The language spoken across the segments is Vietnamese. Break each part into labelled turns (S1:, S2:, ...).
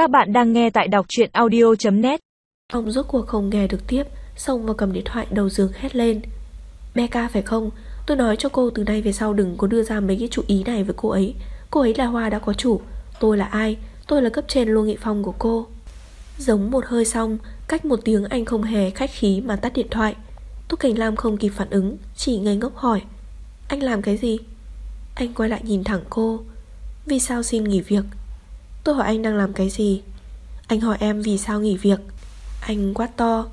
S1: Các bạn đang nghe tại đọc chuyện audio.net
S2: Ông rốt cuộc không nghe được tiếp, xong vào cầm điện thoại đầu giường hét lên. Becca phải không? Tôi nói cho cô từ nay về sau đừng có đưa ra mấy cái chủ ý này với cô ấy. Cô ấy là Hoa đã có chủ, Tôi là ai? Tôi là cấp trên Lô Nghị Phong của cô. Giống một hơi xong, Cách một tiếng anh không hề khách khí mà tắt điện thoại. Túc Cảnh Lam không kịp phản ứng, Chỉ ngây ngốc hỏi, Anh làm cái gì? Anh quay lại nhìn thẳng cô. Vì sao xin nghỉ việc? Tôi hỏi anh đang làm cái gì? Anh hỏi em vì sao nghỉ việc. Anh quát to.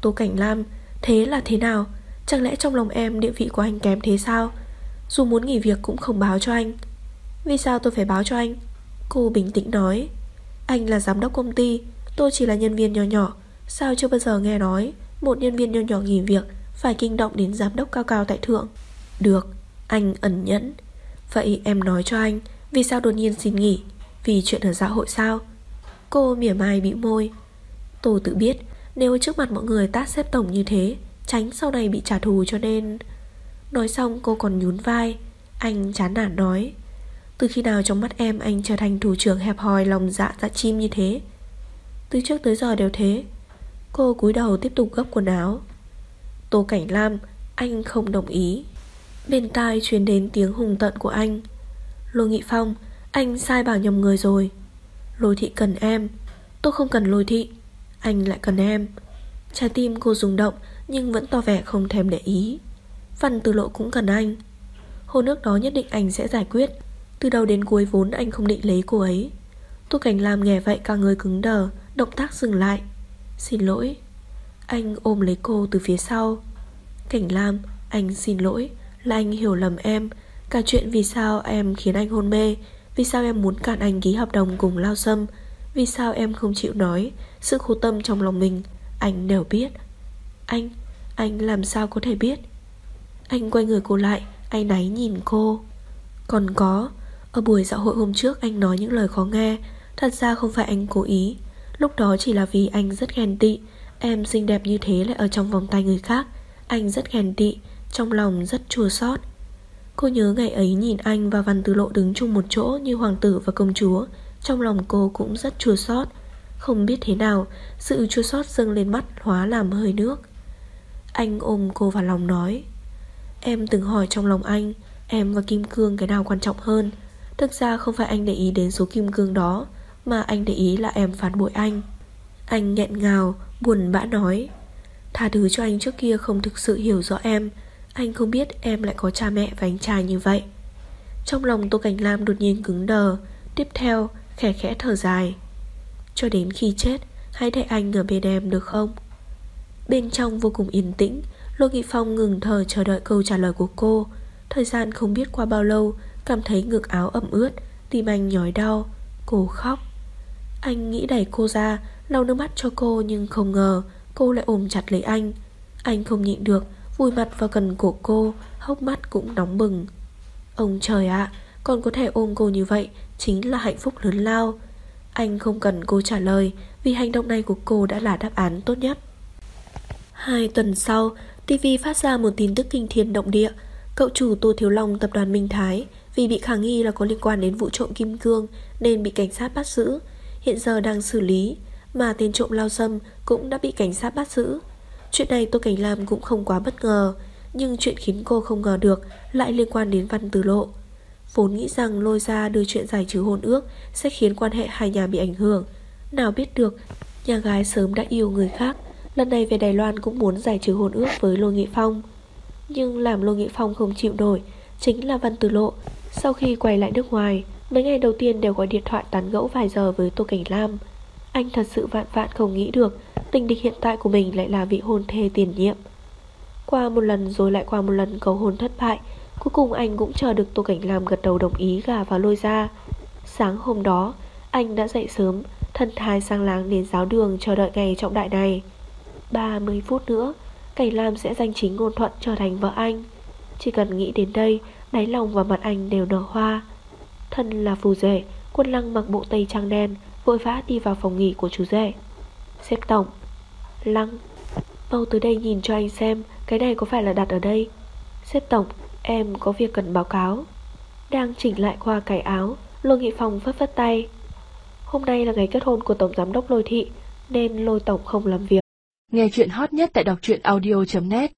S2: Tô Cảnh Lam Thế là thế nào? Chẳng lẽ trong lòng em địa vị của anh kém thế sao? Dù muốn nghỉ việc cũng không báo cho anh. Vì sao tôi phải báo cho anh? Cô bình tĩnh nói. Anh là giám đốc công ty Tôi chỉ là nhân viên nhỏ nhỏ. Sao chưa bao giờ nghe nói Một nhân viên nhỏ nhỏ nghỉ việc Phải kinh động đến giám đốc cao cao tại thượng? Được, anh ẩn nhẫn. Vậy em nói cho anh Vì sao đột nhiên xin nghỉ? Vì chuyện ở xã hội sao? Cô mỉa mai bĩu môi. Tôi tự biết, nếu trước mặt mọi người tát xếp tổng như thế, Tránh sau này bị trả thù cho nên. Nói xong, cô còn nhún vai. Anh chán nản nói. Từ khi nào trong mắt em anh trở thành thủ trưởng hẹp hòi lòng dạ dạ chim như thế? Từ trước tới giờ đều thế. Cô cúi đầu tiếp tục gấp quần áo. Tô Cảnh Lam, Anh không đồng ý. Bên tai truyền đến tiếng hùng tận của anh. Lô Nghị Phong anh sai bảo nhầm người rồi. Lôi thị cần em. Tôi không cần lôi thị. Anh lại cần em. Trái tim cô rung động, Nhưng vẫn tỏ vẻ không thèm để ý. Văn từ lộ cũng cần anh. Hồ nước đó nhất định anh sẽ giải quyết. Từ đầu đến cuối vốn anh không định lấy cô ấy. Tô Cảnh Lam nghe vậy cả người cứng đờ, Động tác dừng lại. Xin lỗi. Anh ôm lấy cô từ phía sau. Cảnh Lam, Anh xin lỗi, Là anh hiểu lầm em. Cả chuyện vì sao em khiến anh hôn mê vì sao em muốn cản anh ký hợp đồng cùng Lao Sâm? Vì sao em không chịu nói? Sự khổ tâm trong lòng mình Anh đều biết. Anh, anh làm sao có thể biết? Anh quay người cô lại Anh náy nhìn cô. Còn có Ở buổi dạo hội hôm trước anh nói những lời khó nghe Thật ra không phải anh cố ý. Lúc đó chỉ là vì anh rất ghen tị Em xinh đẹp như thế lại ở trong vòng tay người khác. Anh rất ghen tị Trong lòng rất chua xót. Cô nhớ ngày ấy nhìn anh và Văn Tư Lộ đứng chung một chỗ như hoàng tử và công chúa. Trong lòng cô cũng rất chua xót. Không biết thế nào, Sự chua xót dâng lên mắt, hóa làm hơi nước. Anh ôm cô vào lòng nói, Em từng hỏi trong lòng anh, Em và Kim Cương cái nào quan trọng hơn? Thực ra không phải anh để ý đến số Kim Cương đó, Mà anh để ý là em phản bội anh. Anh nghẹn ngào, Buồn bã nói, Tha thứ cho anh trước kia không thực sự hiểu rõ em anh không biết em lại có cha mẹ và anh trai như vậy. Trong lòng Tô Cảnh Lam đột nhiên cứng đờ, Tiếp theo, khẽ khẽ thở dài. Cho đến khi chết Hãy để anh ở bên em được không? Bên trong vô cùng yên tĩnh, Lô Nghị Phong ngừng thở chờ đợi câu trả lời của cô. Thời gian không biết qua bao lâu, Cảm thấy ngực áo ẩm ướt, Tim anh nhói đau, Cô khóc. Anh nghĩ đẩy cô ra, Lau nước mắt cho cô nhưng không ngờ Cô lại ôm chặt lấy anh. Anh không nhịn được Vùi mặt vào gần cổ cô, Hốc mắt cũng nóng bừng. Ông trời ạ Còn có thể ôm cô như vậy Chính là hạnh phúc lớn lao. Anh không cần cô trả lời Vì hành động này của cô đã là đáp án tốt nhất. Hai tuần sau TV phát ra một tin tức kinh thiên động địa. Cậu chủ Tô Thiếu Long tập đoàn Minh Thái, Vì bị khả nghi là có liên quan đến vụ trộm kim cương Nên bị cảnh sát bắt giữ. Hiện giờ đang xử lý, Mà tên trộm lao sâm cũng đã bị cảnh sát bắt giữ. Chuyện này Tô Cảnh Lam cũng không quá bất ngờ, Nhưng chuyện khiến cô không ngờ được Lại liên quan đến Văn Tử Lộ. Vốn nghĩ rằng lôi ra đưa chuyện giải trừ hôn ước Sẽ khiến quan hệ hai nhà bị ảnh hưởng. Nào biết được, Nhà gái sớm đã yêu người khác, Lần này về Đài Loan cũng muốn giải trừ hôn ước với Lô Nghị Phong. Nhưng làm Lô Nghị Phong không chịu nổi, Chính là Văn Tử Lộ. Sau khi quay lại nước ngoài, Mấy ngày đầu tiên đều gọi điện thoại tán gẫu vài giờ với Tô Cảnh Lam. Anh thật sự vạn vạn không nghĩ được Tình địch hiện tại của mình lại là vị hôn thê tiền nhiệm. Qua một lần rồi lại qua một lần cầu hôn thất bại, Cuối cùng anh cũng chờ được Tô Cảnh Lam gật đầu đồng ý gà vào lôi ra Sáng hôm đó, Anh đã dậy sớm, Thân thái sang láng đến giáo đường chờ đợi ngày trọng đại này. 30 phút nữa, Cảnh Lam sẽ danh chính ngôn thuận trở thành vợ anh. Chỉ cần nghĩ đến đây, Đáy lòng và mặt anh đều nở hoa. Thân là phù rể Quân lăng mặc bộ tây trang đen, Vội vã đi vào phòng nghỉ của chú rể. Xếp tổng. Lăng. Mau tới đây nhìn cho anh xem, Cái này có phải là đặt ở đây? Xếp tổng, Em có việc cần báo cáo. Đang chỉnh lại qua cải áo, Lô Nghị Phong phất phất tay. Hôm nay là ngày kết hôn của Tổng Giám đốc Lôi Thị, Nên Lôi Tổng không làm việc.
S1: Nghe chuyện hot nhất tại đọc truyện audio.net